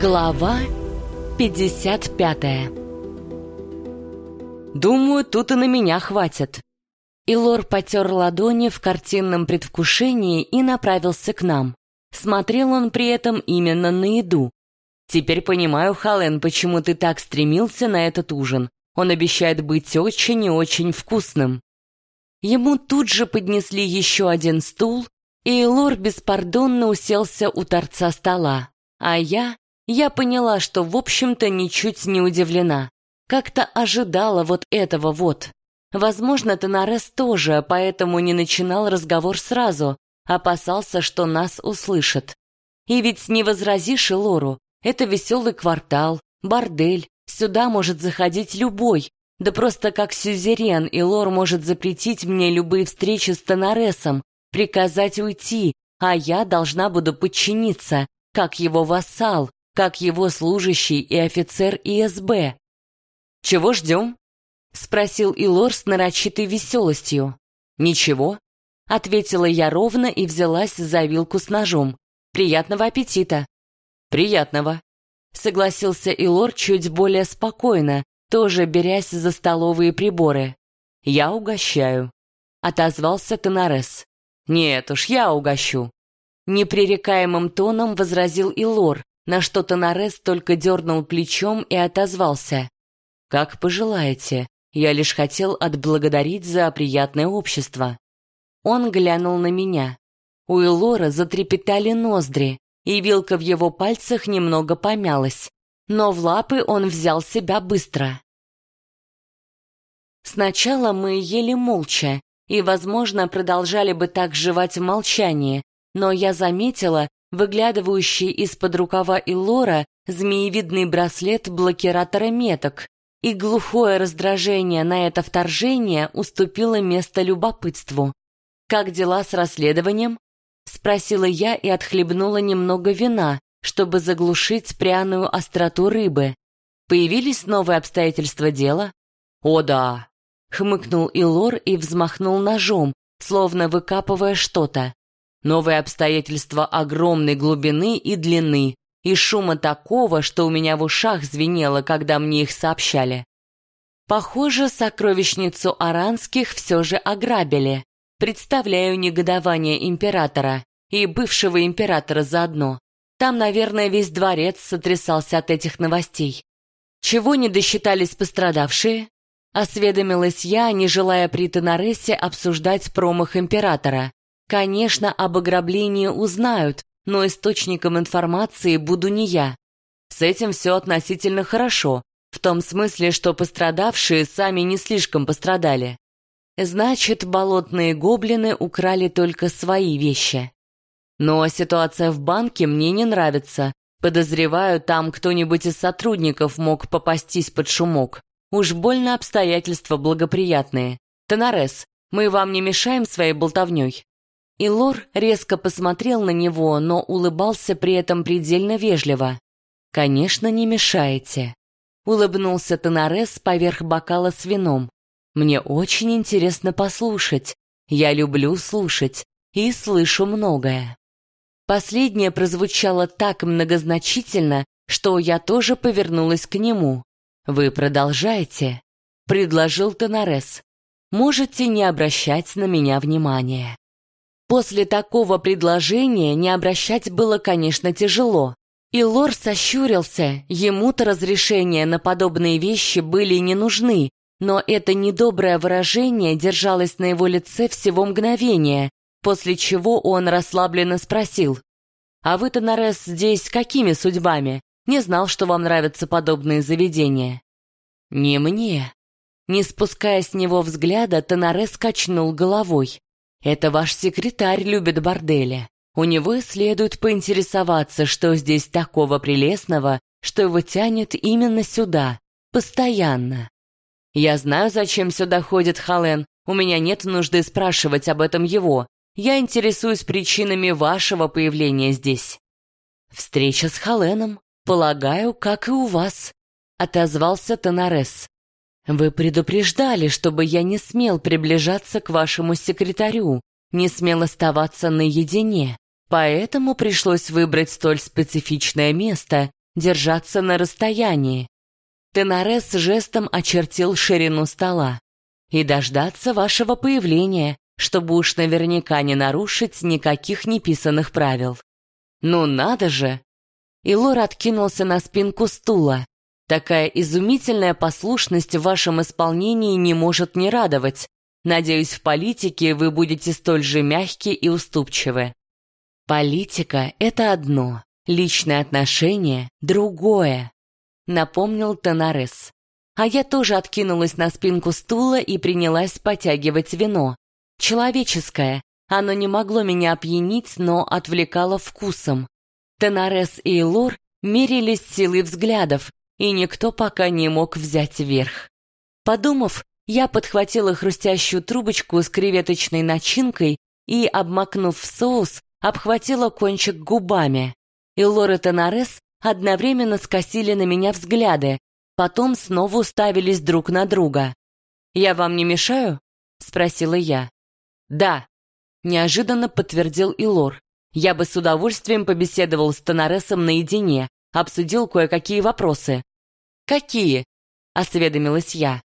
Глава 55 Думаю, тут и на меня хватит. Илор потер ладони в картинном предвкушении и направился к нам. Смотрел он при этом именно на еду. Теперь понимаю, Хален, почему ты так стремился на этот ужин. Он обещает быть очень и очень вкусным. Ему тут же поднесли еще один стул, и Лор беспардонно уселся у торца стола. А я... Я поняла, что, в общем-то, ничуть не удивлена. Как-то ожидала вот этого вот. Возможно, Тонарес тоже, поэтому не начинал разговор сразу, опасался, что нас услышат. И ведь не возразишь Лору, это веселый квартал, бордель, сюда может заходить любой, да просто как сюзерен, и Лор может запретить мне любые встречи с Тонаресом, приказать уйти, а я должна буду подчиниться, как его вассал, как его служащий и офицер ИСБ. «Чего ждем?» — спросил Илор с нарочитой веселостью. «Ничего», — ответила я ровно и взялась за вилку с ножом. «Приятного аппетита!» «Приятного!» — согласился Илор чуть более спокойно, тоже берясь за столовые приборы. «Я угощаю», — отозвался Тонарес. «Нет уж, я угощу». Непререкаемым тоном возразил Илор, на что Тонарес только дернул плечом и отозвался. «Как пожелаете, я лишь хотел отблагодарить за приятное общество». Он глянул на меня. У Илора затрепетали ноздри, и вилка в его пальцах немного помялась, но в лапы он взял себя быстро. Сначала мы ели молча, и, возможно, продолжали бы так жевать в молчании, но я заметила выглядывающий из-под рукава Илора змеевидный браслет блокиратора меток, и глухое раздражение на это вторжение уступило место любопытству. «Как дела с расследованием?» — спросила я и отхлебнула немного вина, чтобы заглушить пряную остроту рыбы. «Появились новые обстоятельства дела?» «О да!» Хмыкнул Илор и взмахнул ножом, словно выкапывая что-то. Новые обстоятельства огромной глубины и длины, и шума такого, что у меня в ушах звенело, когда мне их сообщали. Похоже, сокровищницу Аранских все же ограбили. Представляю негодование императора и бывшего императора заодно. Там, наверное, весь дворец сотрясался от этих новостей. Чего не досчитались пострадавшие? Осведомилась я, не желая при Тенаресе обсуждать промах императора. Конечно, об ограблении узнают, но источником информации буду не я. С этим все относительно хорошо, в том смысле, что пострадавшие сами не слишком пострадали. Значит, болотные гоблины украли только свои вещи. Но ситуация в банке мне не нравится. Подозреваю, там кто-нибудь из сотрудников мог попастись под шумок. Уж больно обстоятельства благоприятные. Тонарес, мы вам не мешаем своей болтовней?» И Лор резко посмотрел на него, но улыбался при этом предельно вежливо. «Конечно, не мешаете», — улыбнулся Тонарес поверх бокала с вином. «Мне очень интересно послушать. Я люблю слушать и слышу многое». Последнее прозвучало так многозначительно, что я тоже повернулась к нему. «Вы продолжаете», — предложил Тонарес. «Можете не обращать на меня внимания». После такого предложения не обращать было, конечно, тяжело. И Лор сощурился, ему-то разрешения на подобные вещи были не нужны, но это недоброе выражение держалось на его лице всего мгновения, после чего он расслабленно спросил. «А вы, Тонарес, здесь какими судьбами? Не знал, что вам нравятся подобные заведения». «Не мне». Не спуская с него взгляда, Тонарес качнул головой. «Это ваш секретарь любит бордели. У него следует поинтересоваться, что здесь такого прелестного, что его тянет именно сюда, постоянно. Я знаю, зачем сюда ходит Хален, у меня нет нужды спрашивать об этом его. Я интересуюсь причинами вашего появления здесь». «Встреча с Халеном», «Полагаю, как и у вас», — отозвался Тонарес. «Вы предупреждали, чтобы я не смел приближаться к вашему секретарю, не смел оставаться наедине, поэтому пришлось выбрать столь специфичное место, держаться на расстоянии. Тенарес жестом очертил ширину стола. И дождаться вашего появления, чтобы уж наверняка не нарушить никаких неписанных правил. Ну надо же! И Лор откинулся на спинку стула. Такая изумительная послушность в вашем исполнении не может не радовать. Надеюсь, в политике вы будете столь же мягкие и уступчивы. Политика — это одно, личные отношения — другое, напомнил Тонарес. А я тоже откинулась на спинку стула и принялась потягивать вино. Человеческое. Оно не могло меня опьянить, но отвлекало вкусом. Тонарес и Лор мерились силой взглядов, и никто пока не мог взять верх. Подумав, я подхватила хрустящую трубочку с креветочной начинкой и, обмакнув в соус, обхватила кончик губами. И Лор и Тонарес одновременно скосили на меня взгляды, потом снова уставились друг на друга. «Я вам не мешаю?» — спросила я. «Да», — неожиданно подтвердил Илор. «Я бы с удовольствием побеседовал с Тонаресом наедине, обсудил кое-какие вопросы». «Какие?» — осведомилась я.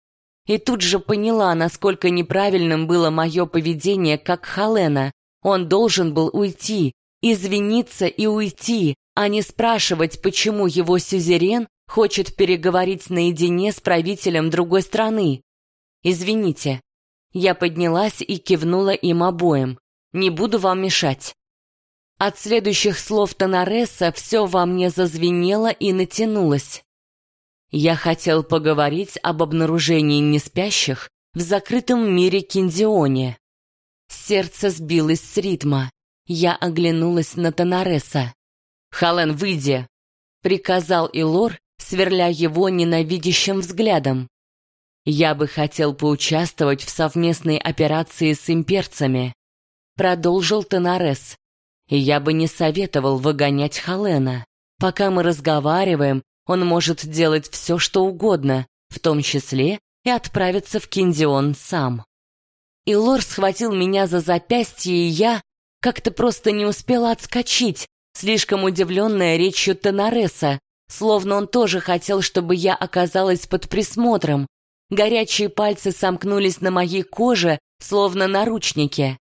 И тут же поняла, насколько неправильным было мое поведение как Халена. Он должен был уйти, извиниться и уйти, а не спрашивать, почему его сюзерен хочет переговорить наедине с правителем другой страны. «Извините». Я поднялась и кивнула им обоим. «Не буду вам мешать». От следующих слов Тонареса все во мне зазвенело и натянулось. Я хотел поговорить об обнаружении неспящих в закрытом мире Киндионе. Сердце сбилось с ритма. Я оглянулась на Тонареса. «Хален, выйди!» — приказал Илор, сверля его ненавидящим взглядом. «Я бы хотел поучаствовать в совместной операции с имперцами», — продолжил Тонарес. «И я бы не советовал выгонять Халена. Пока мы разговариваем, он может делать все, что угодно, в том числе и отправиться в Киндион сам». Илор схватил меня за запястье, и я как-то просто не успела отскочить, слишком удивленная речью Тенареса, словно он тоже хотел, чтобы я оказалась под присмотром. Горячие пальцы сомкнулись на моей коже, словно наручники.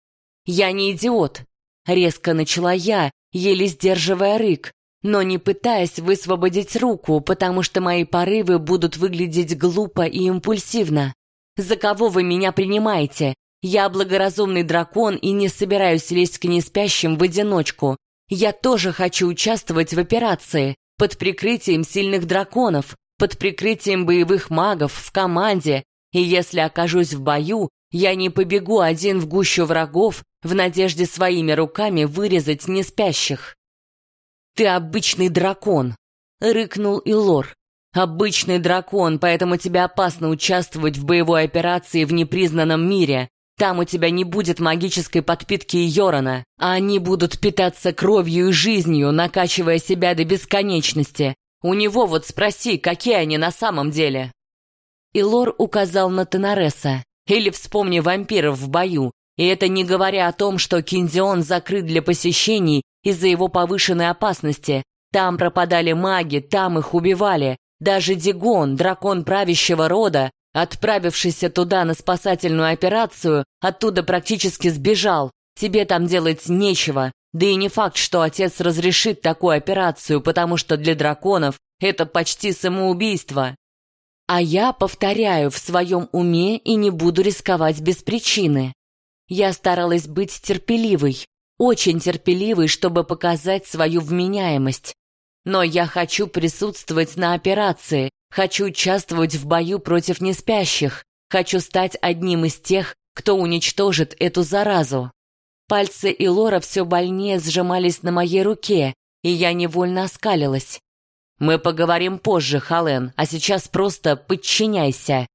«Я не идиот», — резко начала я, еле сдерживая рык, но не пытаясь высвободить руку, потому что мои порывы будут выглядеть глупо и импульсивно. «За кого вы меня принимаете? Я благоразумный дракон и не собираюсь лезть к неспящим в одиночку. Я тоже хочу участвовать в операции, под прикрытием сильных драконов, под прикрытием боевых магов, в команде, и если окажусь в бою, я не побегу один в гущу врагов в надежде своими руками вырезать неспящих. «Ты обычный дракон», — рыкнул Илор. «Обычный дракон, поэтому тебе опасно участвовать в боевой операции в непризнанном мире. Там у тебя не будет магической подпитки Йорона, а они будут питаться кровью и жизнью, накачивая себя до бесконечности. У него вот спроси, какие они на самом деле. Илор указал на Тенареса. Или вспомни вампиров в бою. И это не говоря о том, что Кинзион закрыт для посещений из-за его повышенной опасности. Там пропадали маги, там их убивали. Даже Дигон, дракон правящего рода, Отправившийся туда на спасательную операцию, оттуда практически сбежал. Тебе там делать нечего. Да и не факт, что отец разрешит такую операцию, потому что для драконов это почти самоубийство. А я повторяю в своем уме и не буду рисковать без причины. Я старалась быть терпеливой, очень терпеливой, чтобы показать свою вменяемость. Но я хочу присутствовать на операции, Хочу участвовать в бою против неспящих. Хочу стать одним из тех, кто уничтожит эту заразу. Пальцы Илора все больнее сжимались на моей руке, и я невольно оскалилась. «Мы поговорим позже, Хален, а сейчас просто подчиняйся!»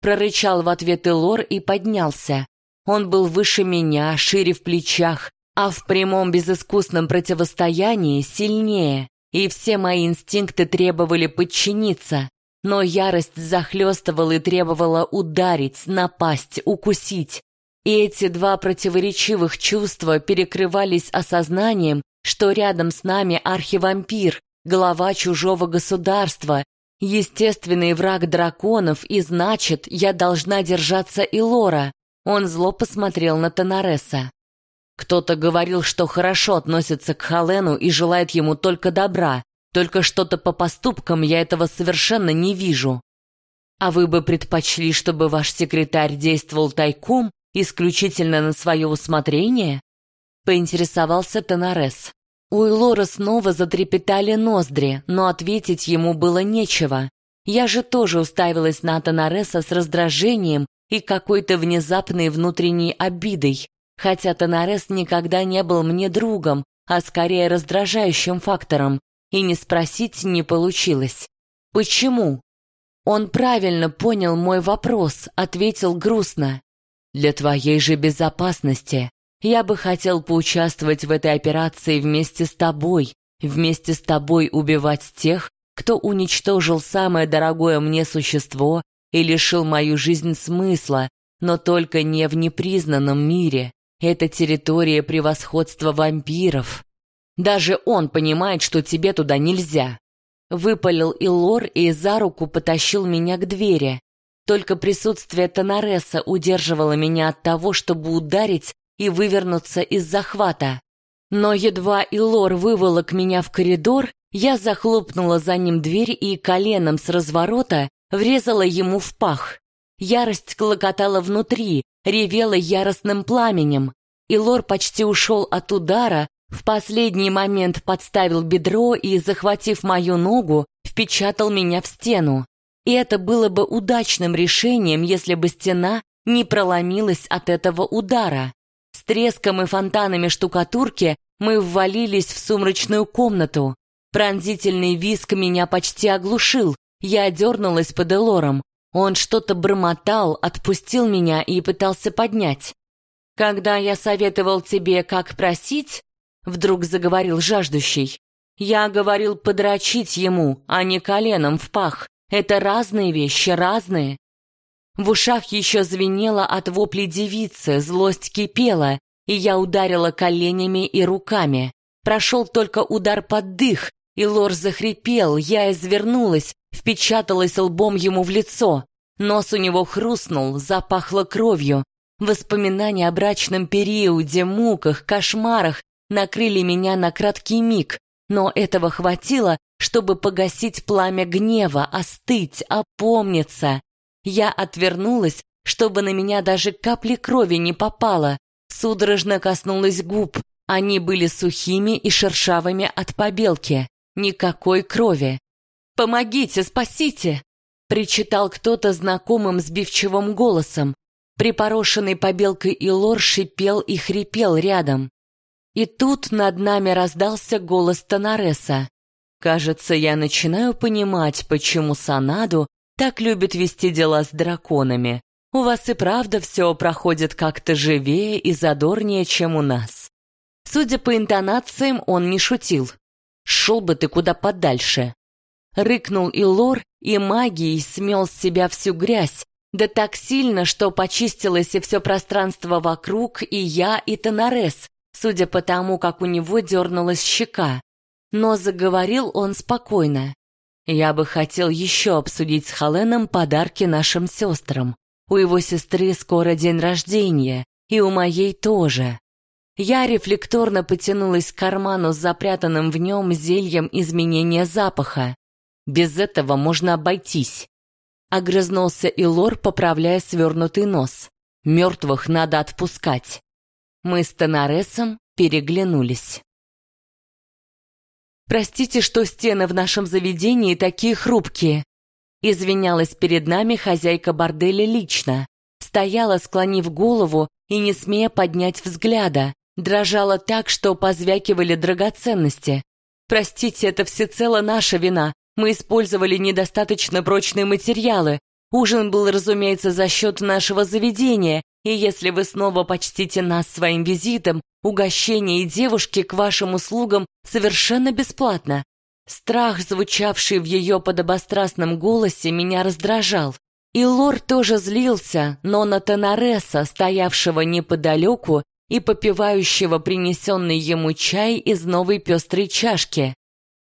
Прорычал в ответ Илор и поднялся. Он был выше меня, шире в плечах, а в прямом безыскусном противостоянии сильнее, и все мои инстинкты требовали подчиниться. Но ярость захлестывала и требовала ударить, напасть, укусить. И эти два противоречивых чувства перекрывались осознанием, что рядом с нами архивампир, глава чужого государства, естественный враг драконов, и значит, я должна держаться Илора. Он зло посмотрел на Тонареса. Кто-то говорил, что хорошо относится к Халену и желает ему только добра, только что-то по поступкам я этого совершенно не вижу. А вы бы предпочли, чтобы ваш секретарь действовал тайком, исключительно на свое усмотрение? Поинтересовался Тонарес. У Элора снова затрепетали ноздри, но ответить ему было нечего. Я же тоже уставилась на Тонареса с раздражением и какой-то внезапной внутренней обидой, хотя Тонарес никогда не был мне другом, а скорее раздражающим фактором, и не спросить не получилось. Почему? Он правильно понял мой вопрос, ответил грустно. Для твоей же безопасности. Я бы хотел поучаствовать в этой операции вместе с тобой, вместе с тобой убивать тех, кто уничтожил самое дорогое мне существо и лишил мою жизнь смысла, но только не в непризнанном мире. Это территория превосходства вампиров. Даже он понимает, что тебе туда нельзя. Выпалил Илор и за руку потащил меня к двери. Только присутствие Тонареса удерживало меня от того, чтобы ударить и вывернуться из захвата. Но едва Илор выволок меня в коридор, я захлопнула за ним дверь и коленом с разворота врезала ему в пах. Ярость клокотала внутри, ревела яростным пламенем. Илор почти ушел от удара, в последний момент подставил бедро и, захватив мою ногу, впечатал меня в стену. И это было бы удачным решением, если бы стена не проломилась от этого удара. С треском и фонтанами штукатурки мы ввалились в сумрачную комнату. Пронзительный виск меня почти оглушил. Я дернулась под Элором. Он что-то бормотал, отпустил меня и пытался поднять. «Когда я советовал тебе, как просить», — вдруг заговорил жаждущий, «я говорил подрочить ему, а не коленом в пах. Это разные вещи, разные. В ушах еще звенело от вопли девицы, злость кипела, и я ударила коленями и руками. Прошел только удар под дых, и лор захрипел, я извернулась, впечаталась лбом ему в лицо. Нос у него хрустнул, запахло кровью. Воспоминания о брачном периоде, муках, кошмарах накрыли меня на краткий миг, но этого хватило, чтобы погасить пламя гнева, остыть, опомниться. Я отвернулась, чтобы на меня даже капли крови не попало. Судорожно коснулась губ. Они были сухими и шершавыми от побелки. Никакой крови. «Помогите, спасите!» Причитал кто-то знакомым сбивчивым голосом. Припорошенный побелкой Илор шипел и хрипел рядом. И тут над нами раздался голос Тонареса. Кажется, я начинаю понимать, почему Санаду так любит вести дела с драконами. У вас и правда все проходит как-то живее и задорнее, чем у нас. Судя по интонациям, он не шутил. «Шел бы ты куда подальше!» Рыкнул Илор и магией смел с себя всю грязь, да так сильно, что почистилось и все пространство вокруг, и я, и Тонарес, судя по тому, как у него дернулась щека. Но заговорил он спокойно. Я бы хотел еще обсудить с Халеном подарки нашим сестрам. У его сестры скоро день рождения, и у моей тоже. Я рефлекторно потянулась к карману с запрятанным в нем зельем изменения запаха. Без этого можно обойтись. Огрызнулся Илор, поправляя свернутый нос. Мертвых надо отпускать. Мы с Тонаресом переглянулись. Простите, что стены в нашем заведении такие хрупкие. Извинялась перед нами хозяйка борделя лично. Стояла, склонив голову и не смея поднять взгляда. Дрожала так, что позвякивали драгоценности. Простите, это всецело наша вина. Мы использовали недостаточно прочные материалы. Ужин был, разумеется, за счет нашего заведения, и если вы снова почтите нас своим визитом, угощение и девушки к вашим услугам совершенно бесплатно. Страх, звучавший в ее подобострастном голосе, меня раздражал. И Лор тоже злился, но на Тонареса, стоявшего неподалеку и попивающего принесенный ему чай из новой пестрой чашки.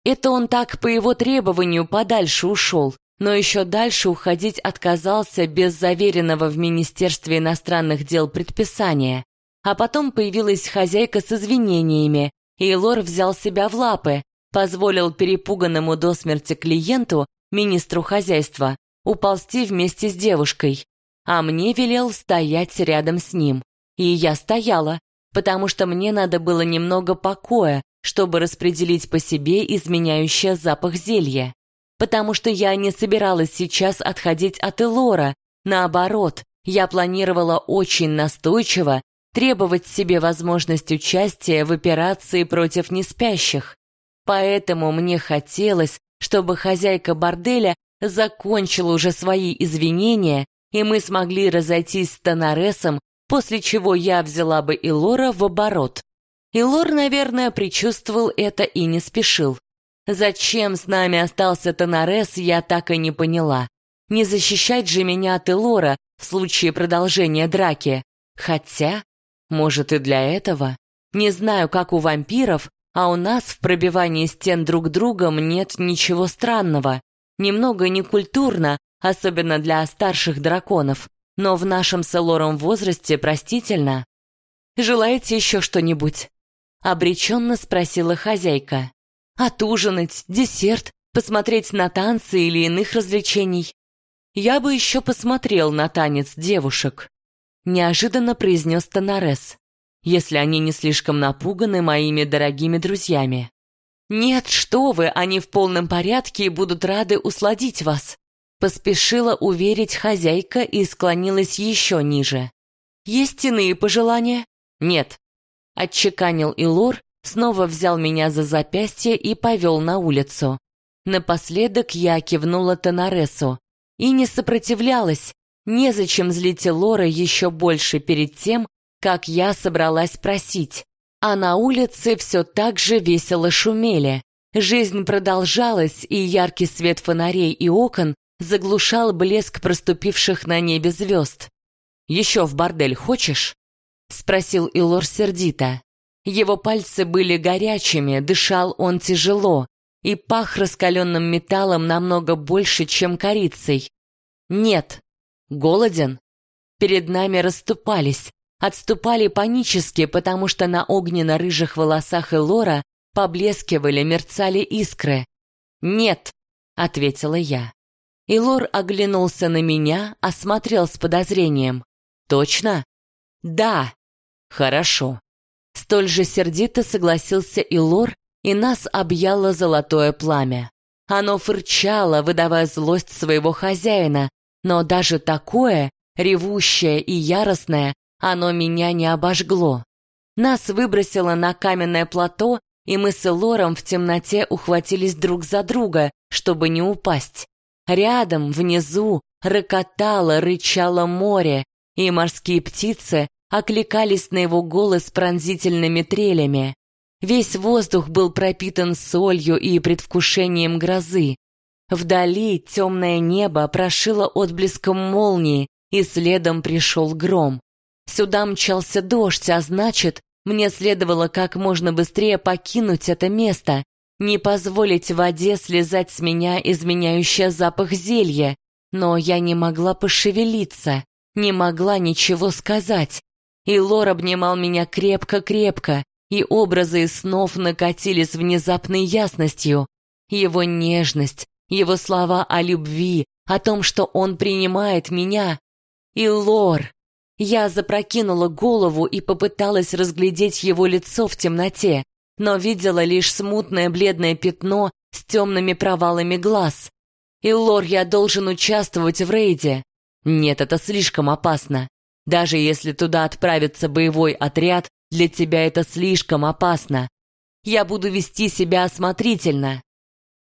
Это он так по его требованию подальше ушел, но еще дальше уходить отказался без заверенного в Министерстве иностранных дел предписания. А потом появилась хозяйка с извинениями, и Лор взял себя в лапы, позволил перепуганному до смерти клиенту, министру хозяйства, уползти вместе с девушкой, а мне велел стоять рядом с ним. И я стояла, потому что мне надо было немного покоя, чтобы распределить по себе изменяющее запах зелья. Потому что я не собиралась сейчас отходить от Элора, наоборот, я планировала очень настойчиво требовать себе возможность участия в операции против неспящих. Поэтому мне хотелось, чтобы хозяйка борделя закончила уже свои извинения, и мы смогли разойтись с Тонаресом, после чего я взяла бы Илора в оборот. Илор, наверное, предчувствовал это и не спешил. Зачем с нами остался Тонарес, я так и не поняла. Не защищать же меня от Илора в случае продолжения драки. Хотя, может и для этого. Не знаю, как у вампиров, а у нас в пробивании стен друг другом нет ничего странного. Немного некультурно, особенно для старших драконов, но в нашем с возрасте простительно. «Желаете еще что-нибудь?» — обреченно спросила хозяйка. «Отужинать, десерт, посмотреть на танцы или иных развлечений?» «Я бы еще посмотрел на танец девушек», — неожиданно произнес Тонарес если они не слишком напуганы моими дорогими друзьями. «Нет, что вы, они в полном порядке и будут рады усладить вас», поспешила уверить хозяйка и склонилась еще ниже. «Есть иные пожелания?» «Нет», — отчеканил Илор, снова взял меня за запястье и повел на улицу. Напоследок я кивнула Тонаресу и не сопротивлялась, незачем злить Лора еще больше перед тем, как я собралась просить. А на улице все так же весело шумели. Жизнь продолжалась, и яркий свет фонарей и окон заглушал блеск проступивших на небе звезд. «Еще в бордель хочешь?» — спросил Илор сердито. Его пальцы были горячими, дышал он тяжело и пах раскаленным металлом намного больше, чем корицей. «Нет». «Голоден?» Перед нами расступались, отступали панически, потому что на огненно-рыжих волосах Элора поблескивали, мерцали искры. «Нет», — ответила я. Илор оглянулся на меня, осмотрел с подозрением. «Точно?» «Да». «Хорошо». Столь же сердито согласился Илор, и нас объяло золотое пламя. Оно фырчало, выдавая злость своего хозяина, но даже такое, ревущее и яростное, оно меня не обожгло. Нас выбросило на каменное плато, и мы с Элором в темноте ухватились друг за друга, чтобы не упасть. Рядом, внизу, рокотало, рычало море, и морские птицы окликались на его голос пронзительными трелями. Весь воздух был пропитан солью и предвкушением грозы. Вдали темное небо прошило отблеском молнии, и следом пришел гром. Сюда мчался дождь, а значит, мне следовало как можно быстрее покинуть это место, не позволить воде слезать с меня изменяющий запах зелья. Но я не могла пошевелиться, не могла ничего сказать. И Лор обнимал меня крепко-крепко, и образы снов накатились внезапной ясностью. Его нежность, его слова о любви, о том, что он принимает меня. И Лор, я запрокинула голову и попыталась разглядеть его лицо в темноте, но видела лишь смутное бледное пятно с темными провалами глаз. «Иллор, я должен участвовать в рейде». «Нет, это слишком опасно. Даже если туда отправится боевой отряд, для тебя это слишком опасно. Я буду вести себя осмотрительно».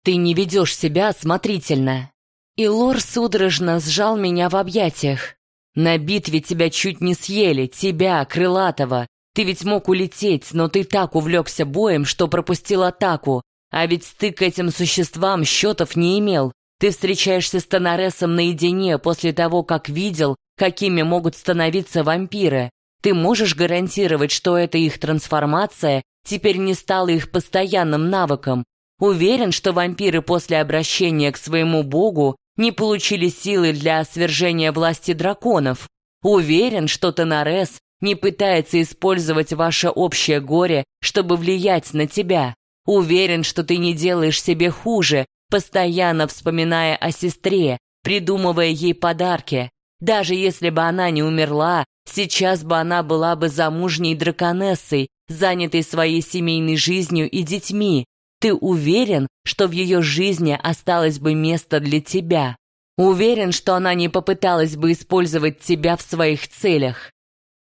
«Ты не ведешь себя осмотрительно». Илор судорожно сжал меня в объятиях. На битве тебя чуть не съели, тебя, крылатого. Ты ведь мог улететь, но ты так увлекся боем, что пропустил атаку. А ведь ты к этим существам счетов не имел. Ты встречаешься с Тонаресом наедине после того, как видел, какими могут становиться вампиры. Ты можешь гарантировать, что эта их трансформация теперь не стала их постоянным навыком? Уверен, что вампиры после обращения к своему богу не получили силы для свержения власти драконов. Уверен, что Тонарес не пытается использовать ваше общее горе, чтобы влиять на тебя. Уверен, что ты не делаешь себе хуже, постоянно вспоминая о сестре, придумывая ей подарки. Даже если бы она не умерла, сейчас бы она была бы замужней драконессой, занятой своей семейной жизнью и детьми. Ты уверен, что в ее жизни осталось бы место для тебя? Уверен, что она не попыталась бы использовать тебя в своих целях?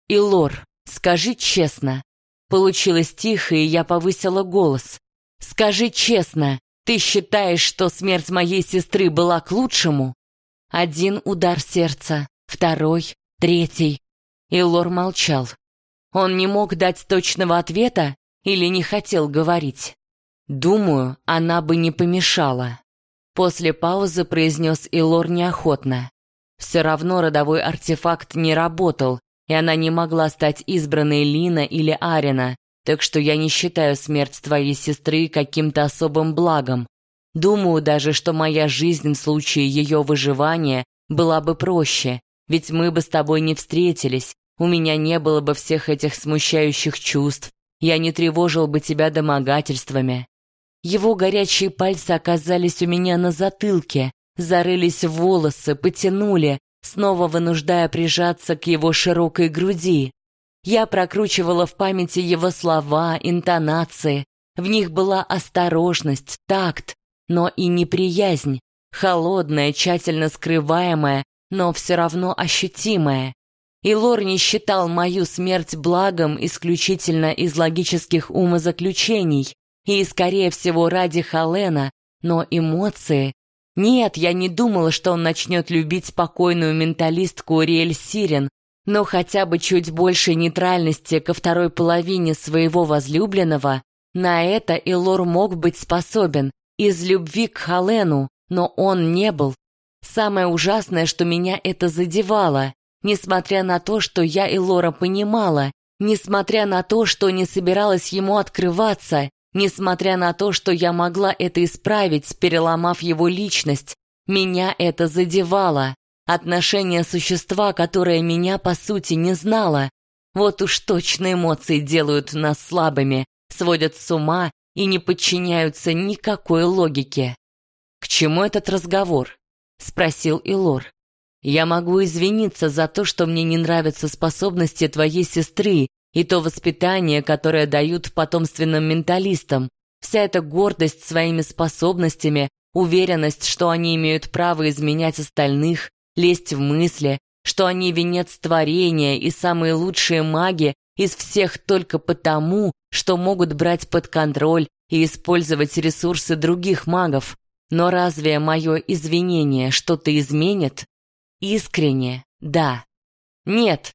И Лор, скажи честно. Получилось тихо, и я повысила голос. Скажи честно, ты считаешь, что смерть моей сестры была к лучшему? Один удар сердца, второй, третий. И Лор молчал. Он не мог дать точного ответа или не хотел говорить. Думаю, она бы не помешала. После паузы произнес Илор неохотно. Все равно родовой артефакт не работал, и она не могла стать избранной Лина или Арина, так что я не считаю смерть твоей сестры каким-то особым благом. Думаю даже, что моя жизнь в случае ее выживания была бы проще, ведь мы бы с тобой не встретились, у меня не было бы всех этих смущающих чувств, я не тревожил бы тебя домогательствами. Его горячие пальцы оказались у меня на затылке, зарылись в волосы, потянули, снова вынуждая прижаться к его широкой груди. Я прокручивала в памяти его слова, интонации. В них была осторожность, такт, но и неприязнь, холодная, тщательно скрываемая, но все равно ощутимая. И Лор не считал мою смерть благом исключительно из логических умозаключений и, скорее всего, ради Халена, но эмоции... Нет, я не думала, что он начнет любить спокойную менталистку Уриэль Сирен, но хотя бы чуть больше нейтральности ко второй половине своего возлюбленного, на это Илор мог быть способен, из любви к Халену, но он не был. Самое ужасное, что меня это задевало, несмотря на то, что я Илора понимала, несмотря на то, что не собиралась ему открываться, несмотря на то, что я могла это исправить, переломав его личность, меня это задевало. Отношение существа, которое меня, по сути, не знало. Вот уж точно эмоции делают нас слабыми, сводят с ума и не подчиняются никакой логике. «К чему этот разговор?» — спросил Илор. «Я могу извиниться за то, что мне не нравятся способности твоей сестры и то воспитание, которое дают потомственным менталистам. Вся эта гордость своими способностями, уверенность, что они имеют право изменять остальных, лезть в мысли, что они венец творения и самые лучшие маги из всех только потому, что могут брать под контроль и использовать ресурсы других магов. Но разве мое извинение что-то изменит? Искренне, да. Нет,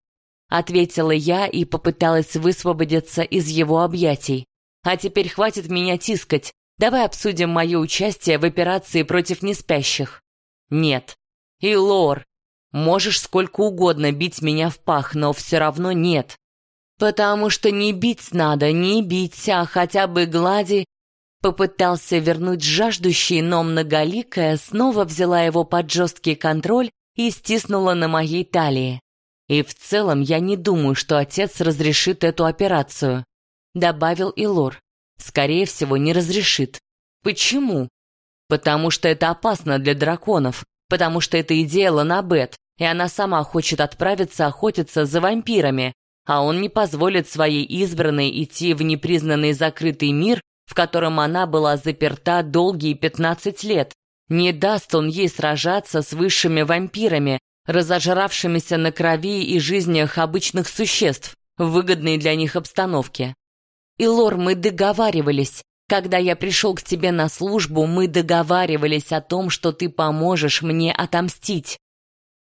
ответила я и попыталась высвободиться из его объятий. А теперь хватит меня тискать. Давай обсудим мое участие в операции против неспящих. Нет. И Лор, можешь сколько угодно бить меня в пах, но все равно нет. «Потому что не бить надо, не бить, а хотя бы глади...» Попытался вернуть жаждущий, но многоликая снова взяла его под жесткий контроль и стиснула на моей талии. «И в целом я не думаю, что отец разрешит эту операцию», добавил Илор. «Скорее всего, не разрешит. Почему?» «Потому что это опасно для драконов, потому что это идея Ланабет, и она сама хочет отправиться охотиться за вампирами, а он не позволит своей избранной идти в непризнанный закрытый мир, в котором она была заперта долгие 15 лет. Не даст он ей сражаться с высшими вампирами, разожравшимися на крови и жизнях обычных существ, в выгодной для них обстановке. И Лор, мы договаривались. Когда я пришел к тебе на службу, мы договаривались о том, что ты поможешь мне отомстить.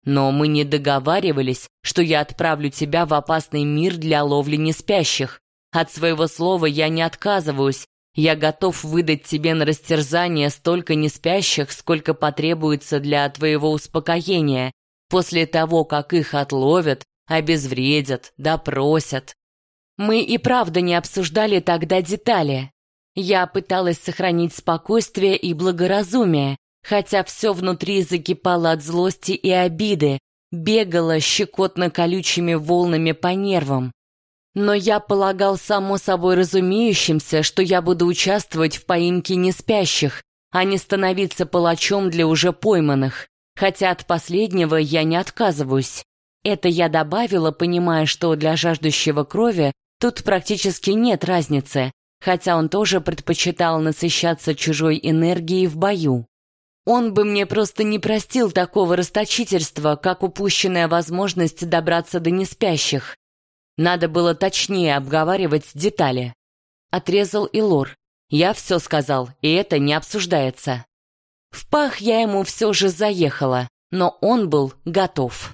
Но мы не договаривались, что я отправлю тебя в опасный мир для ловли неспящих. От своего слова я не отказываюсь. Я готов выдать тебе на растерзание столько неспящих, сколько потребуется для твоего успокоения. После того, как их отловят, обезвредят, допросят. Мы и правда не обсуждали тогда детали. Я пыталась сохранить спокойствие и благоразумие, хотя все внутри закипало от злости и обиды, бегало щекотно колючими волнами по нервам. Но я полагал само собой разумеющимся, что я буду участвовать в поимке неспящих, а не становиться палачом для уже пойманных, хотя от последнего я не отказываюсь. Это я добавила, понимая, что для жаждущего крови тут практически нет разницы, хотя он тоже предпочитал насыщаться чужой энергией в бою. Он бы мне просто не простил такого расточительства, как упущенная возможность добраться до неспящих. Надо было точнее обговаривать детали. Отрезал Илор. Я все сказал, и это не обсуждается. В пах я ему все же заехала, но он был готов.